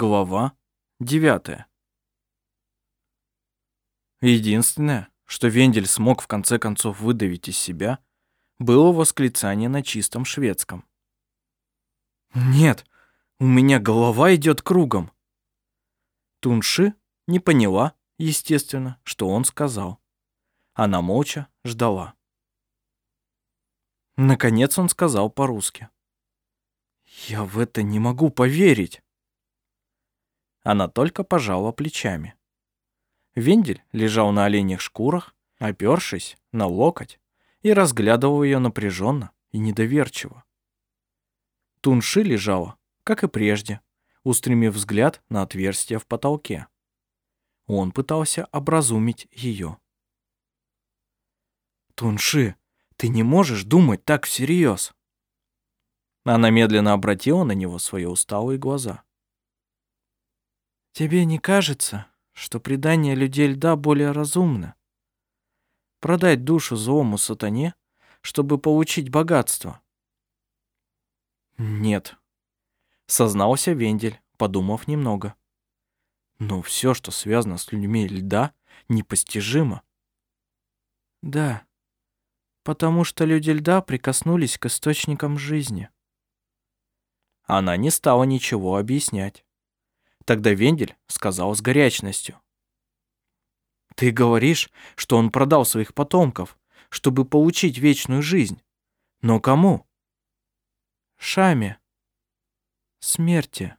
Глава 9. Единственное, что Вендель смог в конце концов выдавить из себя, было восклицание на чистом шведском. «Нет, у меня голова идет кругом». Тунши не поняла, естественно, что он сказал. Она молча ждала. Наконец он сказал по-русски. «Я в это не могу поверить». Она только пожала плечами. Вендель лежал на оленях шкурах, опершись на локоть, и разглядывал ее напряженно и недоверчиво. Тунши лежала, как и прежде, устремив взгляд на отверстие в потолке. Он пытался образумить ее. «Тунши, ты не можешь думать так всерьез!» Она медленно обратила на него свои усталые глаза. Тебе не кажется, что предание людей льда более разумно? Продать душу злому сатане, чтобы получить богатство? Нет, сознался Вендель, подумав немного. Но все, что связано с людьми льда, непостижимо. Да, потому что люди льда прикоснулись к источникам жизни. Она не стала ничего объяснять. Тогда Вендель сказал с горячностью. «Ты говоришь, что он продал своих потомков, чтобы получить вечную жизнь. Но кому?» «Шаме. Смерти.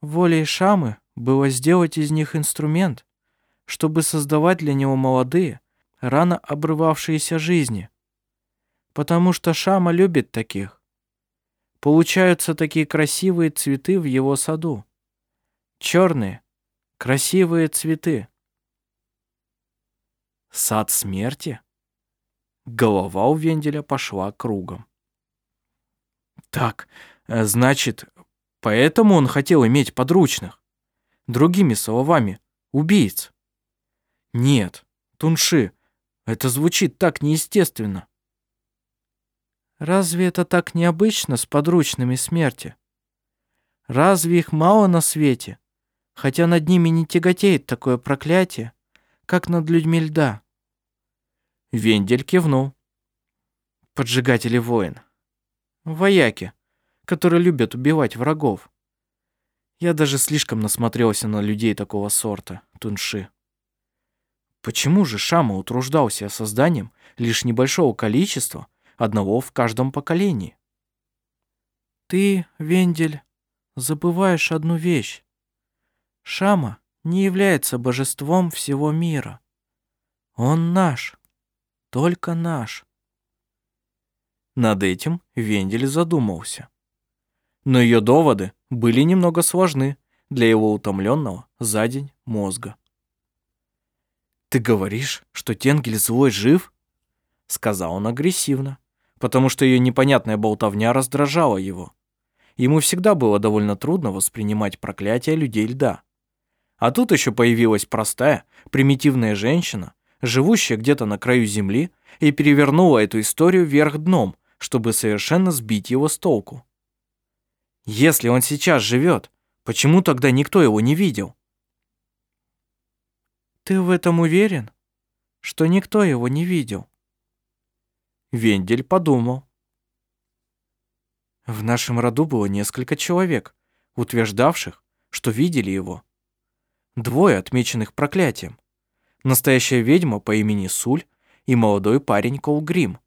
Волей Шамы было сделать из них инструмент, чтобы создавать для него молодые, рано обрывавшиеся жизни. Потому что Шама любит таких. Получаются такие красивые цветы в его саду черные, красивые цветы. Сад смерти? Голова у Венделя пошла кругом. Так, э, значит, поэтому он хотел иметь подручных. Другими словами, убийц. Нет, Тунши, это звучит так неестественно. Разве это так необычно с подручными смерти? Разве их мало на свете? Хотя над ними не тяготеет такое проклятие, как над людьми льда. Вендель кивнул. Поджигатели воин. Вояки, которые любят убивать врагов. Я даже слишком насмотрелся на людей такого сорта, тунши. Почему же Шама утруждался созданием лишь небольшого количества, одного в каждом поколении? Ты, Вендель, забываешь одну вещь. Шама не является божеством всего мира. Он наш, только наш. Над этим Вендель задумался. Но ее доводы были немного сложны для его утомленного за день мозга. «Ты говоришь, что Тенгель злой жив?» Сказал он агрессивно, потому что ее непонятная болтовня раздражала его. Ему всегда было довольно трудно воспринимать проклятие людей льда. А тут еще появилась простая, примитивная женщина, живущая где-то на краю земли, и перевернула эту историю вверх дном, чтобы совершенно сбить его с толку. Если он сейчас живет, почему тогда никто его не видел? Ты в этом уверен, что никто его не видел? Вендель подумал. В нашем роду было несколько человек, утверждавших, что видели его. Двое отмеченных проклятием. Настоящая ведьма по имени Суль и молодой парень Колгрим.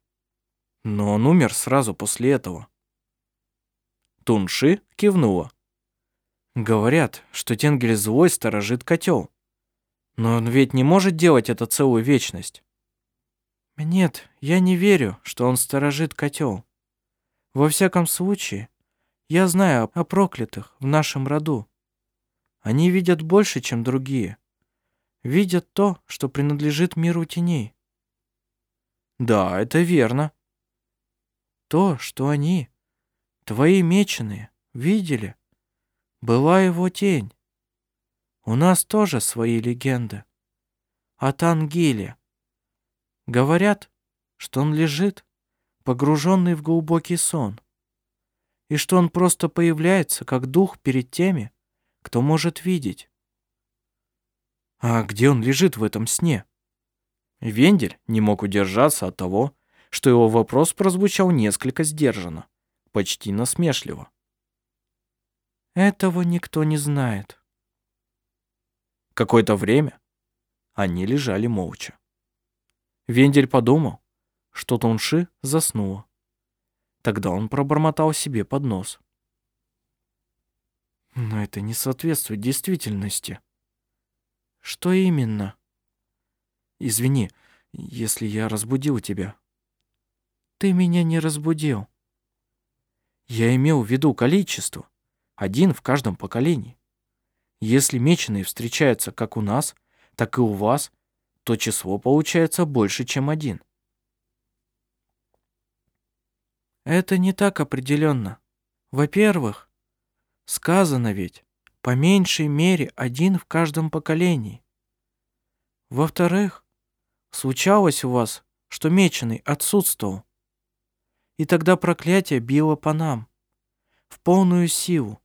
Но он умер сразу после этого. Тунши кивнула. Говорят, что Тенгель злой сторожит котел. Но он ведь не может делать это целую вечность. Нет, я не верю, что он сторожит котел. Во всяком случае, я знаю о проклятых в нашем роду. Они видят больше, чем другие. Видят то, что принадлежит миру теней. Да, это верно. То, что они, твои меченые, видели, была его тень. У нас тоже свои легенды. О Тангиле. Говорят, что он лежит, погруженный в глубокий сон, и что он просто появляется как дух перед теми, кто может видеть. А где он лежит в этом сне? Вендель не мог удержаться от того, что его вопрос прозвучал несколько сдержанно, почти насмешливо. Этого никто не знает. Какое-то время они лежали молча. Вендель подумал, что Тунши заснула. Тогда он пробормотал себе под нос. Но это не соответствует действительности. Что именно? Извини, если я разбудил тебя. Ты меня не разбудил. Я имел в виду количество. Один в каждом поколении. Если меченые встречаются как у нас, так и у вас, то число получается больше, чем один. Это не так определенно. Во-первых, сказано ведь, по меньшей мере один в каждом поколении. Во-вторых, случалось у вас, что меченый отсутствовал. И тогда проклятие било по нам, в полную силу.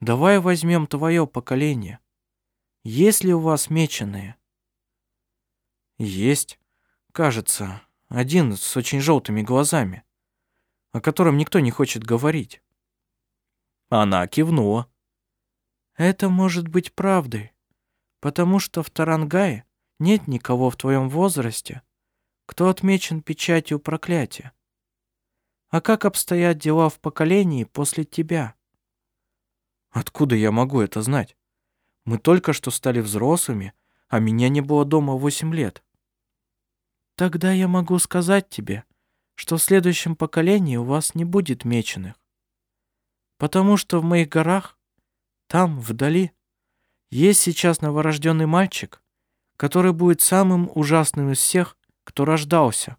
Давай возьмем твое поколение. Есть ли у вас меченые? Есть, кажется, один с очень желтыми глазами о котором никто не хочет говорить. Она кивнула. Это может быть правдой, потому что в Тарангае нет никого в твоем возрасте, кто отмечен печатью проклятия. А как обстоят дела в поколении после тебя? Откуда я могу это знать? Мы только что стали взрослыми, а меня не было дома восемь лет. Тогда я могу сказать тебе, что в следующем поколении у вас не будет меченых. Потому что в моих горах, там, вдали, есть сейчас новорожденный мальчик, который будет самым ужасным из всех, кто рождался.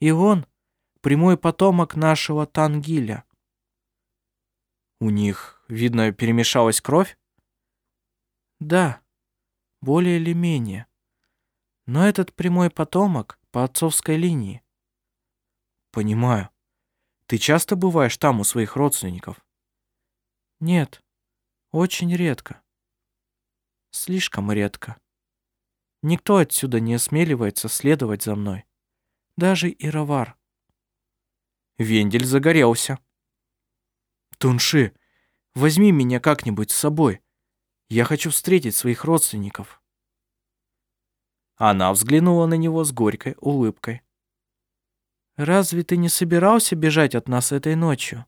И он — прямой потомок нашего Тангиля. У них, видно, перемешалась кровь? Да, более или менее. Но этот прямой потомок по отцовской линии. Понимаю. Ты часто бываешь там у своих родственников? Нет, очень редко. Слишком редко. Никто отсюда не осмеливается следовать за мной. Даже Ировар. Вендель загорелся. Тунши, возьми меня как-нибудь с собой. Я хочу встретить своих родственников. Она взглянула на него с горькой улыбкой. «Разве ты не собирался бежать от нас этой ночью?»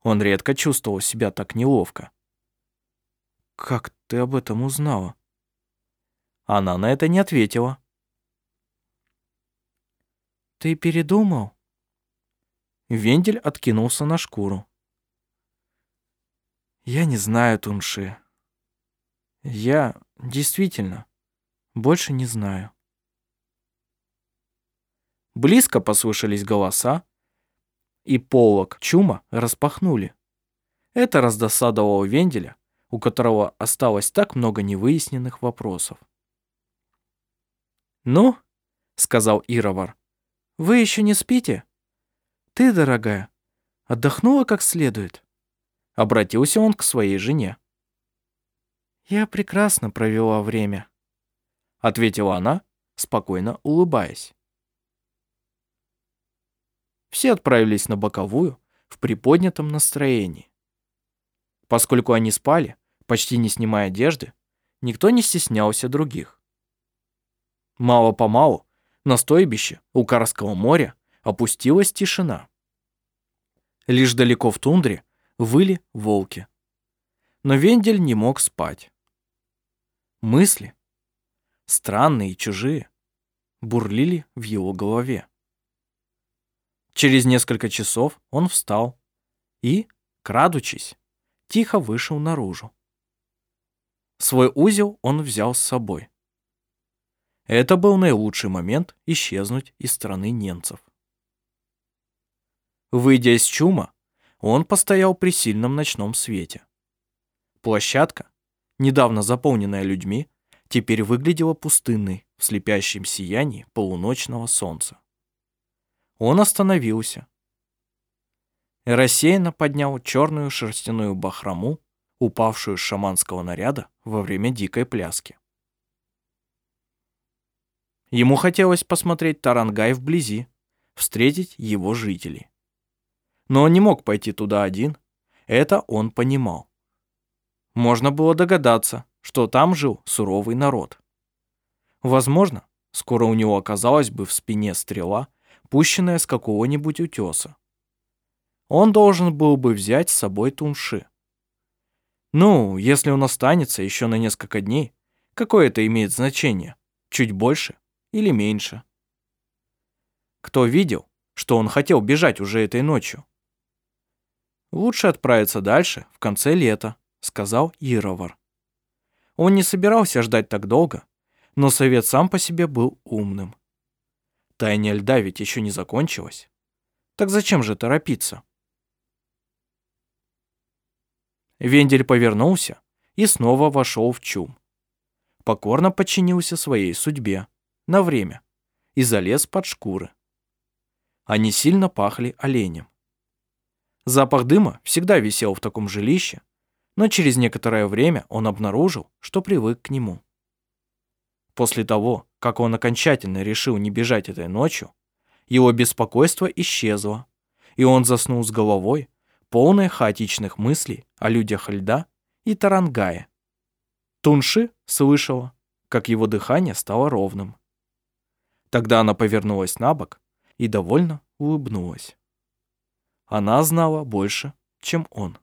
Он редко чувствовал себя так неловко. «Как ты об этом узнала?» Она на это не ответила. «Ты передумал?» Вендель откинулся на шкуру. «Я не знаю, Тунши. Я действительно больше не знаю. Близко послышались голоса, и полок чума распахнули. Это раздосадовало Венделя, у которого осталось так много невыясненных вопросов. «Ну?» — сказалИровар. «Вы еще не спите? Ты, дорогая, отдохнула как следует?» Обратился он к своей жене. «Я прекрасно провела время», ответила она, спокойно улыбаясь. Все отправились на боковую в приподнятом настроении. Поскольку они спали, почти не снимая одежды, никто не стеснялся других. Мало-помалу на стойбище у Карского моря опустилась тишина. Лишь далеко в тундре выли волки. Но Вендель не мог спать. Мысли странные и чужие, бурлили в его голове. Через несколько часов он встал и, крадучись, тихо вышел наружу. Свой узел он взял с собой. Это был наилучший момент исчезнуть из страны немцев. Выйдя из чума, он постоял при сильном ночном свете. Площадка, недавно заполненная людьми, теперь выглядела пустынной в слепящем сиянии полуночного солнца. Он остановился. и рассеянно поднял черную шерстяную бахрому, упавшую с шаманского наряда во время дикой пляски. Ему хотелось посмотреть Тарангай вблизи, встретить его жителей. Но он не мог пойти туда один, это он понимал. Можно было догадаться, что там жил суровый народ. Возможно, скоро у него оказалась бы в спине стрела, пущенная с какого-нибудь утеса. Он должен был бы взять с собой тунши. Ну, если он останется еще на несколько дней, какое это имеет значение? Чуть больше или меньше? Кто видел, что он хотел бежать уже этой ночью? Лучше отправиться дальше, в конце лета, сказал Ировар. Он не собирался ждать так долго, но совет сам по себе был умным. Тайня льда ведь еще не закончилась. Так зачем же торопиться? Вендель повернулся и снова вошел в чум. Покорно подчинился своей судьбе на время и залез под шкуры. Они сильно пахли оленем. Запах дыма всегда висел в таком жилище, но через некоторое время он обнаружил, что привык к нему. После того, как он окончательно решил не бежать этой ночью, его беспокойство исчезло, и он заснул с головой, полной хаотичных мыслей о людях льда и Тарангае. Тунши слышала, как его дыхание стало ровным. Тогда она повернулась на бок и довольно улыбнулась. Она знала больше, чем он.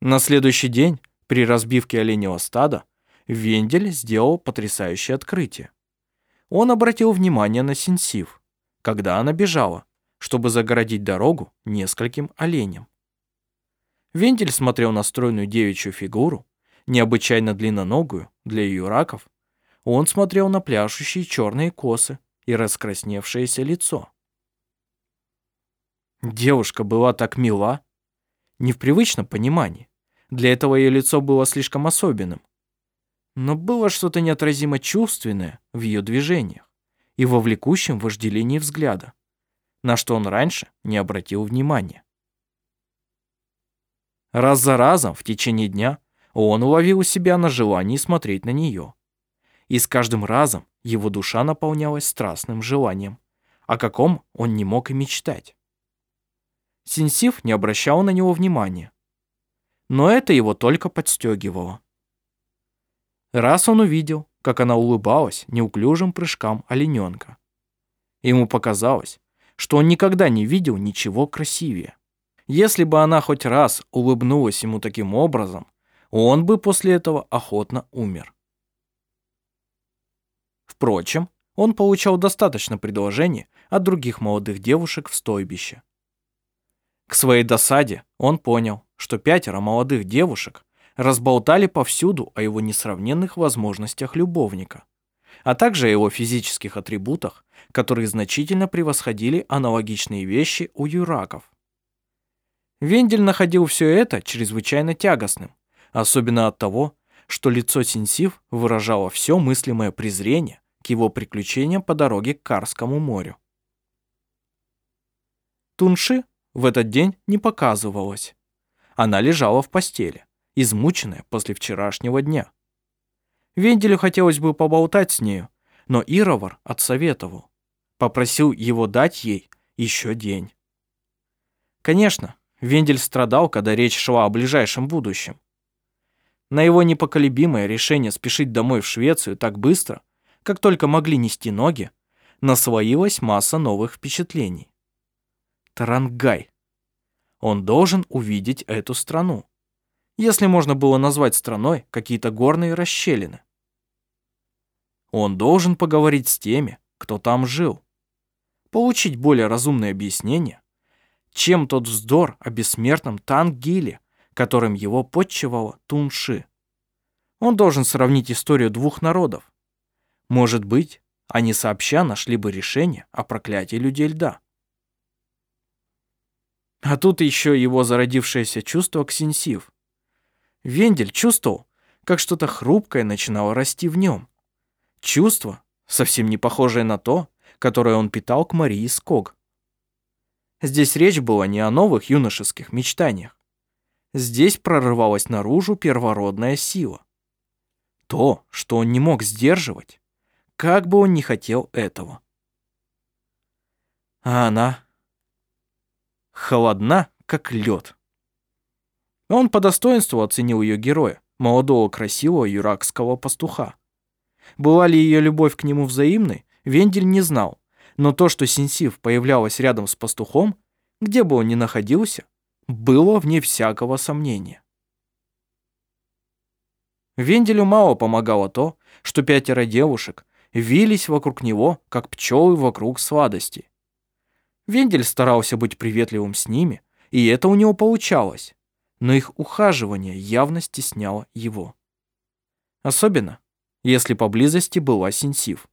На следующий день, при разбивке оленевого стада, Вендель сделал потрясающее открытие. Он обратил внимание на Синсив, когда она бежала, чтобы загородить дорогу нескольким оленям. Вендель смотрел на стройную девичью фигуру, необычайно длинноногую для ее раков. Он смотрел на пляшущие черные косы и раскрасневшееся лицо. Девушка была так мила, не в привычном понимании. Для этого ее лицо было слишком особенным. Но было что-то неотразимо чувственное в ее движениях и во влекущем вожделении взгляда, на что он раньше не обратил внимания. Раз за разом в течение дня он уловил себя на желании смотреть на нее. И с каждым разом его душа наполнялась страстным желанием, о каком он не мог и мечтать. Синсив не обращал на него внимания. Но это его только подстегивало. Раз он увидел, как она улыбалась неуклюжим прыжкам олененка. Ему показалось, что он никогда не видел ничего красивее. Если бы она хоть раз улыбнулась ему таким образом, он бы после этого охотно умер. Впрочем, он получал достаточно предложений от других молодых девушек в стойбище. К своей досаде он понял, что пятеро молодых девушек разболтали повсюду о его несравненных возможностях любовника, а также о его физических атрибутах, которые значительно превосходили аналогичные вещи у юраков. Вендель находил все это чрезвычайно тягостным, особенно от того, что лицо Синсив выражало все мыслимое презрение к его приключениям по дороге к Карскому морю. Тунши в этот день не показывалась. Она лежала в постели, измученная после вчерашнего дня. Венделю хотелось бы поболтать с нею, ноИровар отсоветовал. Попросил его дать ей еще день. Конечно, Вендель страдал, когда речь шла о ближайшем будущем. На его непоколебимое решение спешить домой в Швецию так быстро, как только могли нести ноги, наслоилась масса новых впечатлений. Тарангай. Он должен увидеть эту страну. Если можно было назвать страной какие-то горные расщелины. Он должен поговорить с теми, кто там жил. Получить более разумное объяснение, чем тот вздор о бессмертном Тангиле, которым его подчевала Тунши. Он должен сравнить историю двух народов. Может быть, они сообща нашли бы решение о проклятии людей льда. А тут еще его зародившееся чувство к Синсив. Вендель чувствовал, как что-то хрупкое начинало расти в нем. Чувство, совсем не похожее на то, которое он питал к Марии Ског. Здесь речь была не о новых юношеских мечтаниях. Здесь прорывалась наружу первородная сила. То, что он не мог сдерживать, как бы он ни хотел этого. А она холодна, как лед. Он по достоинству оценил ее героя, молодого красивого юракского пастуха. Была ли ее любовь к нему взаимной, Вендель не знал, но то, что Синсив появлялась рядом с пастухом, где бы он ни находился, было вне всякого сомнения. Венделю мало помогало то, что пятеро девушек вились вокруг него, как пчелы вокруг сладости. Вендель старался быть приветливым с ними, и это у него получалось, но их ухаживание явно стесняло его. Особенно, если поблизости была Синсив.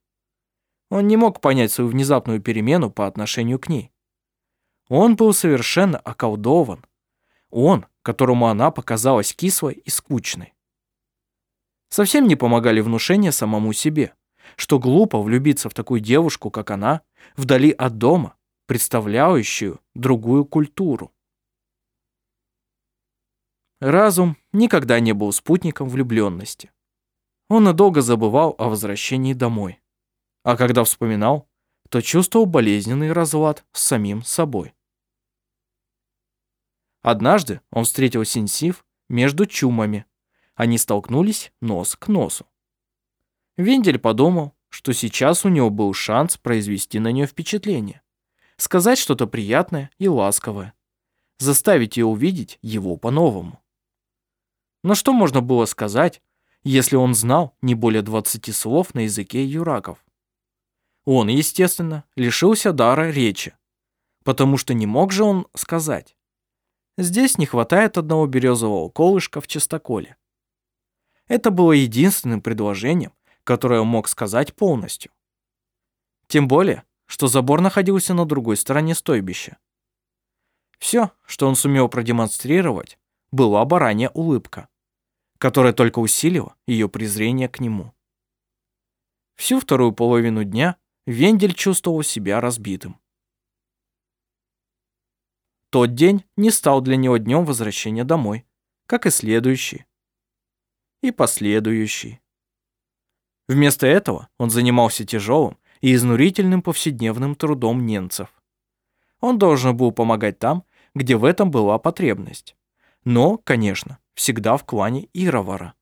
Он не мог понять свою внезапную перемену по отношению к ней. Он был совершенно околдован. Он, которому она показалась кислой и скучной. Совсем не помогали внушения самому себе, что глупо влюбиться в такую девушку, как она, вдали от дома, представляющую другую культуру. Разум никогда не был спутником влюбленности. Он надолго забывал о возвращении домой. А когда вспоминал, то чувствовал болезненный разлад с самим собой. Однажды он встретил Синсив между чумами. Они столкнулись нос к носу. Вендель подумал, что сейчас у него был шанс произвести на нее впечатление, сказать что-то приятное и ласковое, заставить ее увидеть его по-новому. Но что можно было сказать, если он знал не более 20 слов на языке юраков? Он, естественно, лишился дара речи, потому что не мог же он сказать. Здесь не хватает одного березового колышка в чистоколе. Это было единственным предложением, которое он мог сказать полностью. Тем более, что забор находился на другой стороне стойбища. Все, что он сумел продемонстрировать, была баранья улыбка, которая только усилила ее презрение к нему. Всю вторую половину дня Вендель чувствовал себя разбитым. Тот день не стал для него днем возвращения домой, как и следующий. И последующий. Вместо этого он занимался тяжелым и изнурительным повседневным трудом немцев. Он должен был помогать там, где в этом была потребность. Но, конечно, всегда в кланеИровара.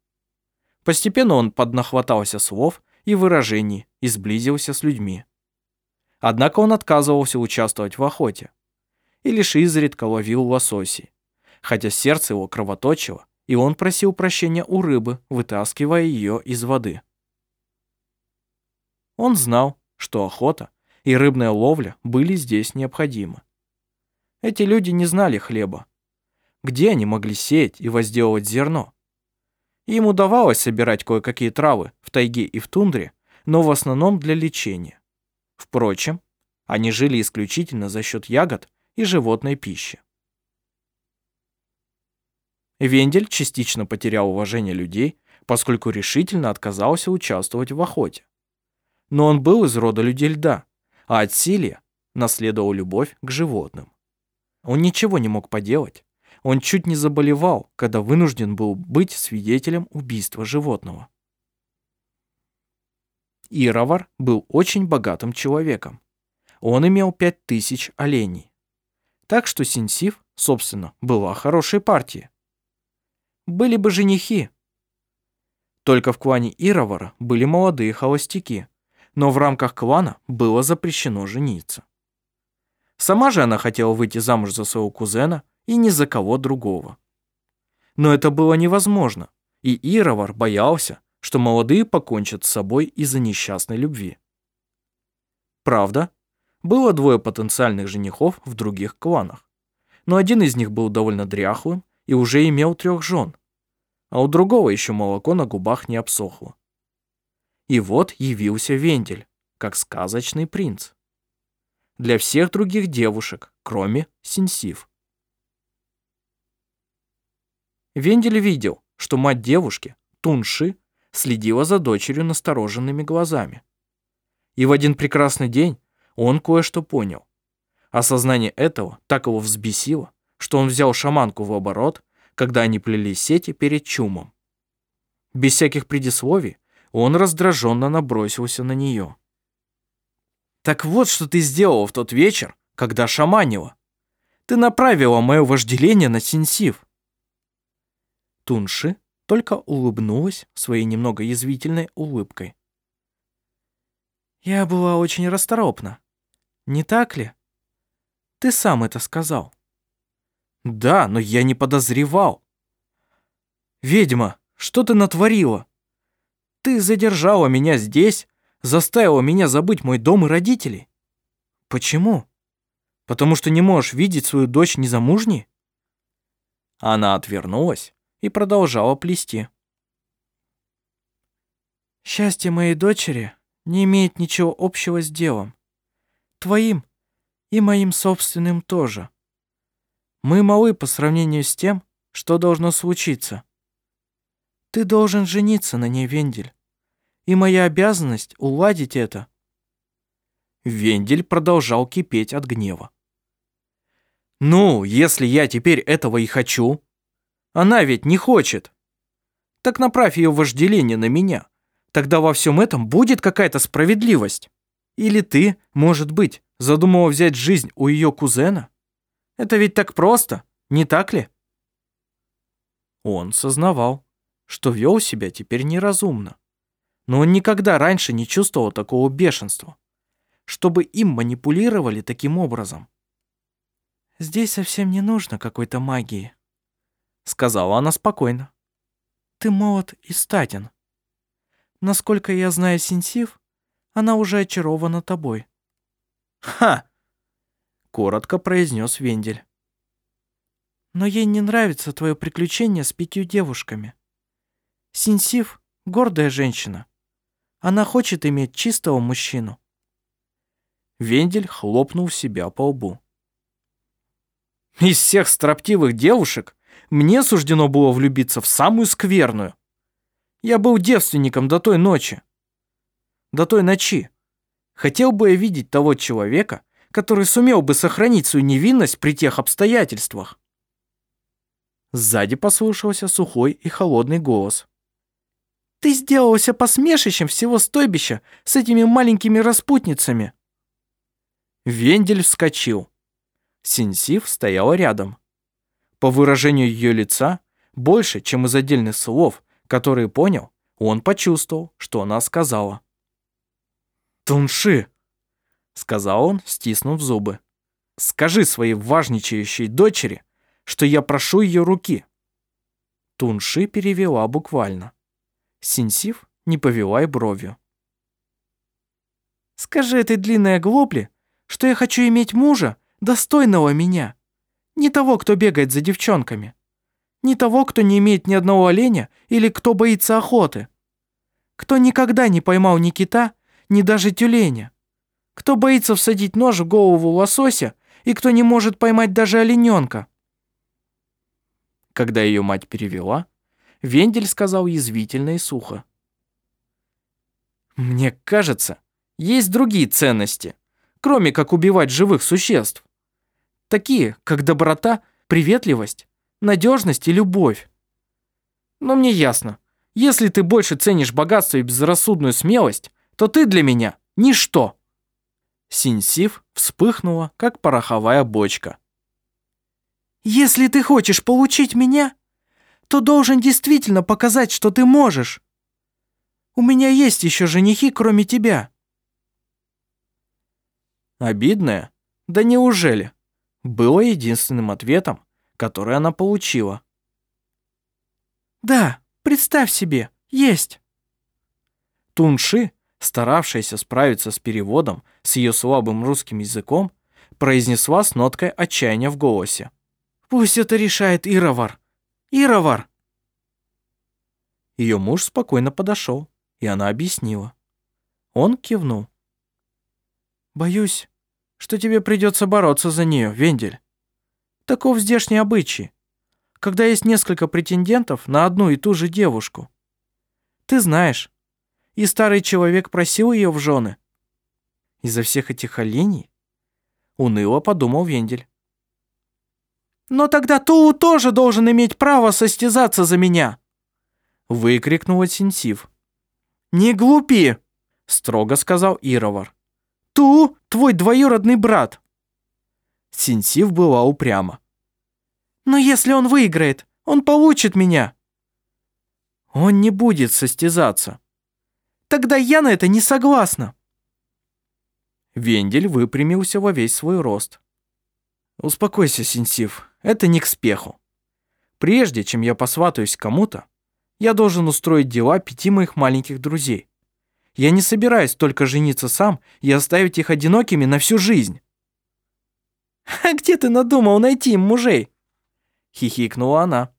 Постепенно он поднахватался слов и выражений и сблизился с людьми. Однако он отказывался участвовать в охоте и лишь изредка ловил лососи, хотя сердце его кровоточило, и он просил прощения у рыбы, вытаскивая ее из воды. Он знал, что охота и рыбная ловля были здесь необходимы. Эти люди не знали хлеба. Где они могли сеять и возделывать зерно? Им удавалось собирать кое-какие травы в тайге и в тундре, но в основном для лечения. Впрочем, они жили исключительно за счет ягод и животной пищи. Вендель частично потерял уважение людей, поскольку решительно отказался участвовать в охоте. Но он был из рода людей льда, а от Силия наследовал любовь к животным. Он ничего не мог поделать. Он чуть не заболевал, когда вынужден был быть свидетелем убийства животного.Ировар был очень богатым человеком. Он имел пять тысяч оленей. Так что Синсив, собственно, была хорошей партией. Были бы женихи. Только в кланеИровара были молодые холостяки, но в рамках клана было запрещено жениться. Сама же она хотела выйти замуж за своего кузена и ни за кого другого. Но это было невозможно, иИровар боялся, что молодые покончат с собой из-за несчастной любви. Правда, было двое потенциальных женихов в других кланах, но один из них был довольно дряхлым и уже имел трех жен, а у другого еще молоко на губах не обсохло. И вот явился Вендель, как сказочный принц. Для всех других девушек, кроме Синсив. Вендель видел, что мать девушки, Тунши, следила за дочерью настороженными глазами. И в один прекрасный день он кое-что понял. Осознание этого так его взбесило, что он взял шаманку в оборот, когда они плели сети перед чумом. Без всяких предисловий он раздраженно набросился на нее. «Так вот, что ты сделала в тот вечер, когда шаманила. Ты направила мое вожделение на Синсив». Тунши только улыбнулась своей немного язвительной улыбкой. «Я была очень расторопна. Не так ли? Ты сам это сказал». «Да, но я не подозревал». «Ведьма, что ты натворила? Ты задержала меня здесь, заставила меня забыть мой дом и родителей. Почему? Потому что не можешь видеть свою дочь незамужней?» Она отвернулась и продолжала плести. «Счастье моей дочери не имеет ничего общего с делом. Твоим и моим собственным тоже. Мы малы по сравнению с тем, что должно случиться. Ты должен жениться на ней, Вендель. И моя обязанность уладить это. Вендель продолжал кипеть от гнева. «Ну, если я теперь этого и хочу, она ведь не хочет. Так направь ее вожделение на меня. Тогда во всем этом будет какая-то справедливость. Или ты, может быть, задумала взять жизнь у ее кузена? Это ведь так просто, не так ли? Он сознавал, что вел себя теперь неразумно. Но он никогда раньше не чувствовал такого бешенства, чтобы им манипулировали таким образом. «Здесь совсем не нужно какой-то магии», сказала она спокойно. Ты молод и статен. Насколько я знаю Синсив, она уже очарована тобой. Ха! Коротко произнес Вендель. Но ей не нравится твое приключение с пятью девушками. Синсив — гордая женщина. Она хочет иметь чистого мужчину. Вендель хлопнул себя по лбу. Из всех строптивых девушек мне суждено было влюбиться в самую скверную. Я был девственником до той ночи. До той ночи. Хотел бы я видеть того человека, который сумел бы сохранить свою невинность при тех обстоятельствах. Сзади послышался сухой и холодный голос. «Ты сделался посмешищем всего стойбища с этими маленькими распутницами!» Вендель вскочил. Синсив стояла рядом. По выражению ее лица, больше, чем из отдельных слов, которые понял, он почувствовал, что она сказала. «Тунши!» — сказал он, стиснув зубы. «Скажи своей важничающей дочери, что я прошу ее руки». Тунши перевела буквально. Синсив не повела и бровью. «Скажи этой длинной оглобле, что я хочу иметь мужа, достойного меня, не того, кто бегает за девчонками. Не того, кто не имеет ни одного оленя или кто боится охоты. Кто никогда не поймал ни кита, ни даже тюленя. Кто боится всадить нож в голову лосося и кто не может поймать даже олененка. Когда ее мать перевела, Вендель сказал язвительно и сухо. «Мне кажется, есть другие ценности, кроме как убивать живых существ. Такие, как доброта, приветливость, надежность и любовь. Но мне ясно, если ты больше ценишь богатство и безрассудную смелость, то ты для меня ничто. Синсив вспыхнула, как пороховая бочка. «Если ты хочешь получить меня, то должен действительно показать, что ты можешь. У меня есть еще женихи, кроме тебя». Обидная? Да неужели? Было единственным ответом, который она получила. «Да, представь себе, есть!» Тунши, старавшаяся справиться с переводом с ее слабым русским языком, произнесла с ноткой отчаяния в голосе. «Пусть это решаетИровар!Ировар!» Ее муж спокойно подошел, и она объяснила. Он кивнул. «Боюсь, что тебе придется бороться за нее, Вендель. Таков здешний обычай, когда есть несколько претендентов на одну и ту же девушку. Ты знаешь, и старый человек просил ее в жены. Из-за всех этих оленей Уныло подумал Вендель. «Но тогда Туу тоже должен иметь право состязаться за меня!» Выкрикнула Синсив. «Не глупи!» Строго сказалИровар. «Ту твой двоюродный брат!» Синсив была упряма. «Но если он выиграет, он получит меня!» «Он не будет состязаться!» «Тогда я на это не согласна!» Вендель выпрямился во весь свой рост. «Успокойся, Синсив, это не к спеху. Прежде чем я посватаюсь кому-то, я должен устроить дела пяти моих маленьких друзей. Я не собираюсь только жениться сам и оставить их одинокими на всю жизнь». «А где ты надумал найти им мужей?» — хихикнула она.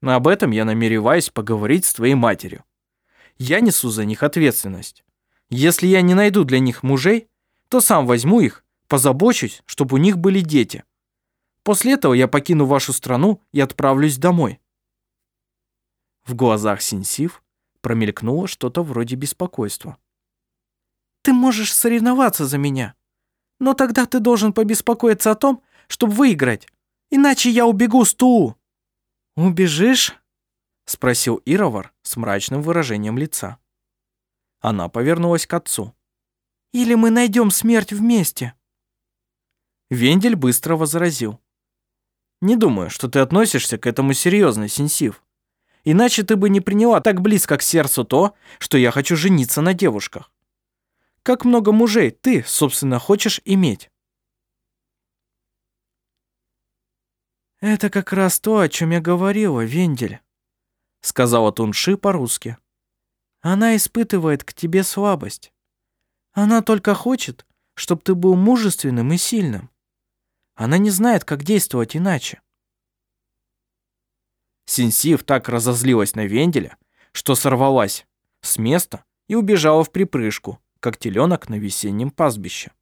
«Об этом я намереваюсь поговорить с твоей матерью. Я несу за них ответственность. Если я не найду для них мужей, то сам возьму их, позабочусь, чтобы у них были дети. После этого я покину вашу страну и отправлюсь домой». В глазах Синсив промелькнуло что-то вроде беспокойства. «Ты можешь соревноваться за меня, но тогда ты должен побеспокоиться о том, чтобы выиграть, иначе я убегу с Туу». «Убежишь?» — спросилИровар с мрачным выражением лица. Она повернулась к отцу. «Или мы найдем смерть вместе?» Вендель быстро возразил. «Не думаю, что ты относишься к этому серьезно, Синсив. Иначе ты бы не приняла так близко к сердцу то, что я хочу жениться на девушках. Как много мужей ты, собственно, хочешь иметь?» «Это как раз то, о чем я говорила, Вендель», — сказала Тунши по-русски. Она испытывает к тебе слабость. Она только хочет, чтобы ты был мужественным и сильным. Она не знает, как действовать иначе. Синсив так разозлилась на Венделя, что сорвалась с места и убежала в припрыжку, как теленок на весеннем пастбище.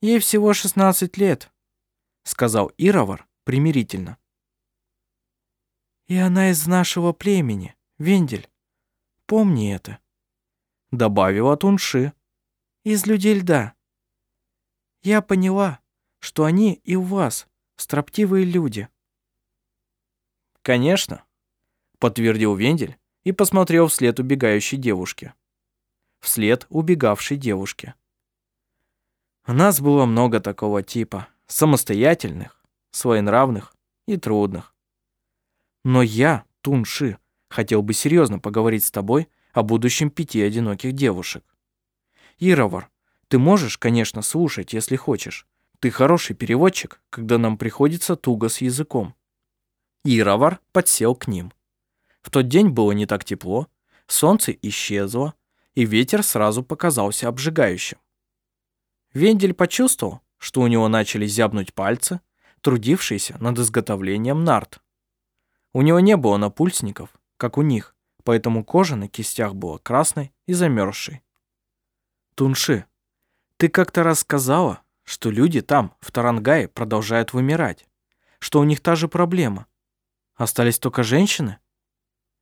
«Ей всего 16 лет», — сказалИровар примирительно. «И она из нашего племени, Вендель. Помни это. Добавила Тунши. Из людей льда. Я поняла, что они и у вас строптивые люди. Конечно, подтвердил Вендель и посмотрел вслед убегающей девушке. Вслед убегавшей девушке. У нас было много такого типа, самостоятельных, своенравных и трудных. Но я, Тунши, Хотел бы серьезно поговорить с тобой о будущем пяти одиноких девушек.Ировар, ты можешь, конечно, слушать, если хочешь. Ты хороший переводчик, когда нам приходится туго с языком.Ировар подсел к ним. В тот день было не так тепло, солнце исчезло, и ветер сразу показался обжигающим. Вендель почувствовал, что у него начали зябнуть пальцы, трудившиеся над изготовлением нарт. У него не было напульсников, как у них, поэтому кожа на кистях была красной и замерзшей. Тунши, ты как-то рассказала, что люди там, в Тарангае, продолжают вымирать, что у них та же проблема. Остались только женщины?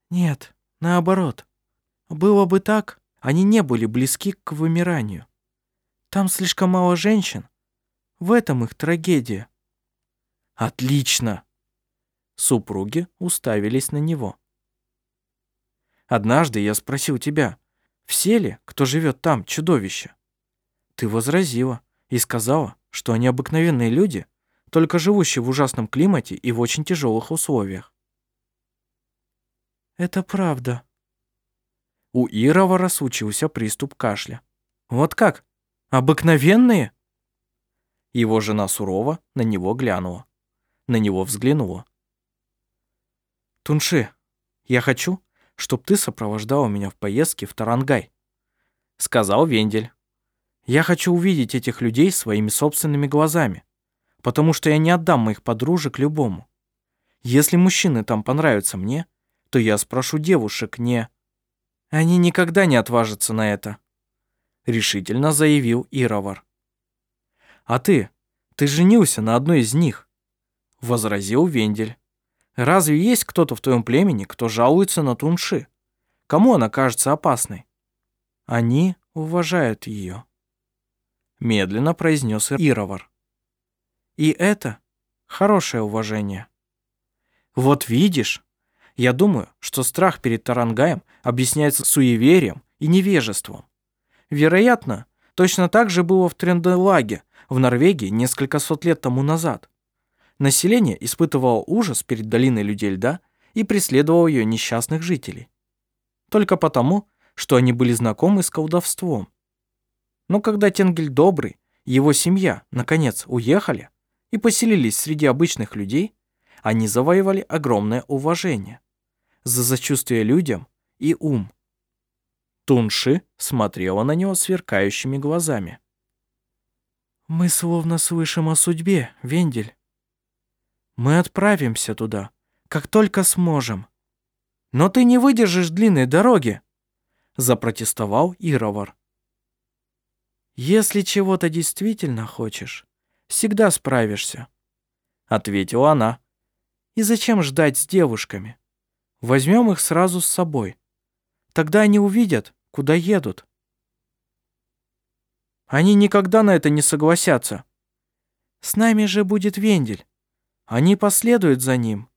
Нет, наоборот. Было бы так, они не были близки к вымиранию. Там слишком мало женщин. В этом их трагедия. Отлично. Супруги уставились на него. Однажды я спросил тебя, все ли, кто живет там, чудовища? Ты возразила и сказала, что они обыкновенные люди, только живущие в ужасном климате и в очень тяжелых условиях. Это правда. У Ирова случился приступ кашля. Вот как? Обыкновенные? Его жена сурово на него глянула. На него взглянула. Тунши, я хочу, чтоб ты сопровождала меня в поездке в Тарангай», — сказал Вендель. «Я хочу увидеть этих людей своими собственными глазами, потому что я не отдам моих подружек любому. Если мужчины там понравятся мне, то я спрошу девушек не...» «Они никогда не отважатся на это», — решительно заявилИровар. «А ты? Ты женился на одной из них», — возразил Вендель. Разве есть кто-то в твоем племени, кто жалуется на Тунши? Кому она кажется опасной? Они уважают ее. медленно произнесИровар. И это хорошее уважение. Вот видишь, я думаю, что страх перед Тарангаем объясняется суеверием и невежеством. Вероятно, точно так же было в Тренделаге, в Норвегии, несколько сот лет тому назад. Население испытывало ужас перед долиной людей льда и преследовало ее несчастных жителей. Только потому, что они были знакомы с колдовством. Но когда Тенгель Добрый и его семья, наконец, уехали и поселились среди обычных людей, они завоевали огромное уважение за сочувствие людям и ум. Тунши смотрела на него сверкающими глазами. «Мы словно слышим о судьбе, Вендель. Мы отправимся туда, как только сможем. Но ты не выдержишь длинной дороги», — запротестовалИровар. «Если чего-то действительно хочешь, всегда справишься», — ответила она. «И зачем ждать с девушками? Возьмем их сразу с собой. Тогда они увидят, куда едут». «Они никогда на это не согласятся. С нами же будет Вендель. Они последуют за ним».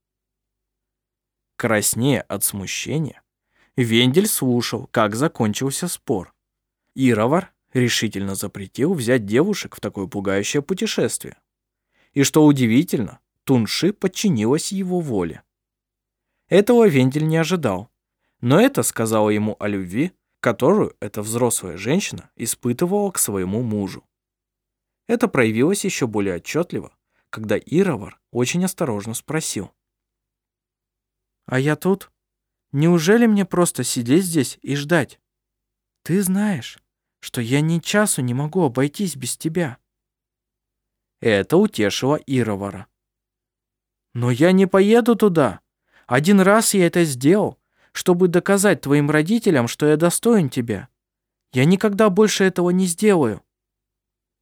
Краснея от смущения, Вендель слушал, как закончился спор.Ировар решительно запретил взять девушек в такое пугающее путешествие. И что удивительно, Тунши подчинилась его воле. Этого Вендель не ожидал, но это сказала ему о любви, которую эта взрослая женщина испытывала к своему мужу. Это проявилось еще более отчетливо, когдаИровар очень осторожно спросил. «А я тут? Неужели мне просто сидеть здесь и ждать? Ты знаешь, что я ни часу не могу обойтись без тебя». Это утешилоИровара. «Но я не поеду туда. Один раз я это сделал, чтобы доказать твоим родителям, что я достоин тебя. Я никогда больше этого не сделаю».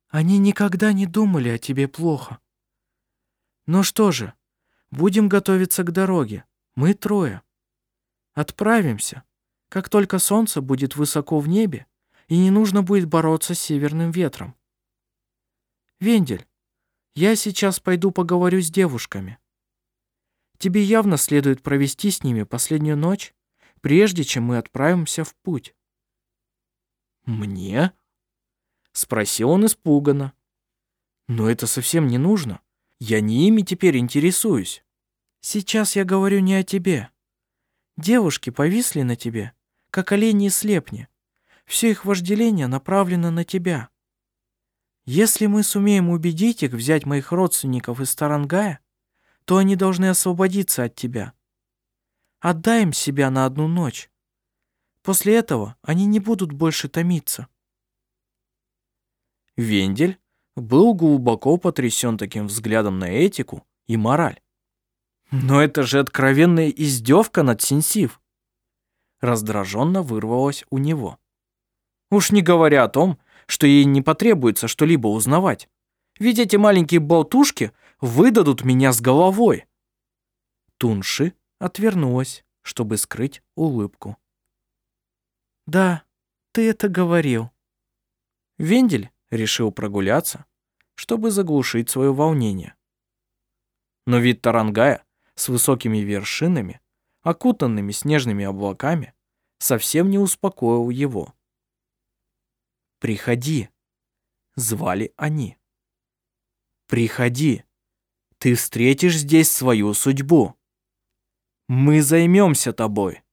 Они никогда не думали о тебе плохо. Ну что же, будем готовиться к дороге. Мы трое. Отправимся, как только солнце будет высоко в небе, и не нужно будет бороться с северным ветром. Вендель, я сейчас пойду поговорю с девушками. Тебе явно следует провести с ними последнюю ночь, прежде чем мы отправимся в путь. Мне? Спросил он испуганно. Но это совсем не нужно. Я не ими теперь интересуюсь. Сейчас я говорю не о тебе. Девушки повисли на тебе, как олени и слепни. Все их вожделение направлено на тебя. Если мы сумеем убедить их взять моих родственников из Тарангая, то они должны освободиться от тебя. Отдай им себя на одну ночь. После этого они не будут больше томиться. Вендель был глубоко потрясен таким взглядом на этику и мораль. Но это же откровенная издевка над Синсив. Раздраженно вырвалось у него. Уж не говоря о том, что ей не потребуется что-либо узнавать. Ведь эти маленькие болтушки выдадут меня с головой. Тунши отвернулась, чтобы скрыть улыбку. «Да, ты это говорил». Вендель решил прогуляться, чтобы заглушить свое волнение. Но вид Тарангая с высокими вершинами, окутанными снежными облаками, совсем не успокоил его. «Приходи!» — звали они. «Приходи! Ты встретишь здесь свою судьбу! Мы займемся тобой!»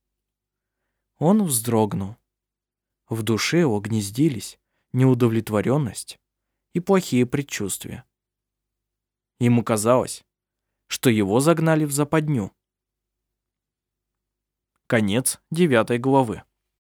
Он вздрогнул. В душе его гнездились неудовлетворенность и плохие предчувствия. Ему казалось, что его загнали в западню. Конец девятой главы.